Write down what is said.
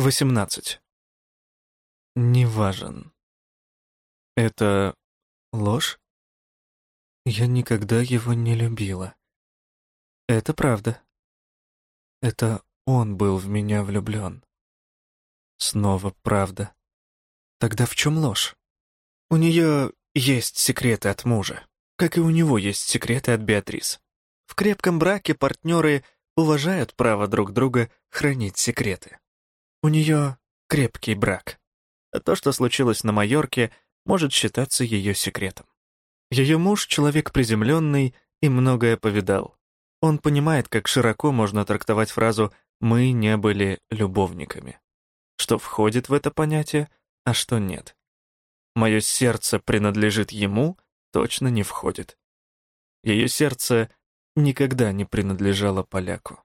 18. Неважен. Это ложь? Я никогда его не любила. Это правда. Это он был в меня влюблен. Снова правда. Тогда в чем ложь? У нее есть секреты от мужа, как и у него есть секреты от Беатрис. В крепком браке партнеры уважают право друг друга хранить секреты. У нее крепкий брак. А то, что случилось на Майорке, может считаться ее секретом. Ее муж — человек приземленный и многое повидал. Он понимает, как широко можно трактовать фразу «мы не были любовниками». Что входит в это понятие, а что нет. Мое сердце принадлежит ему, точно не входит. Ее сердце никогда не принадлежало поляку.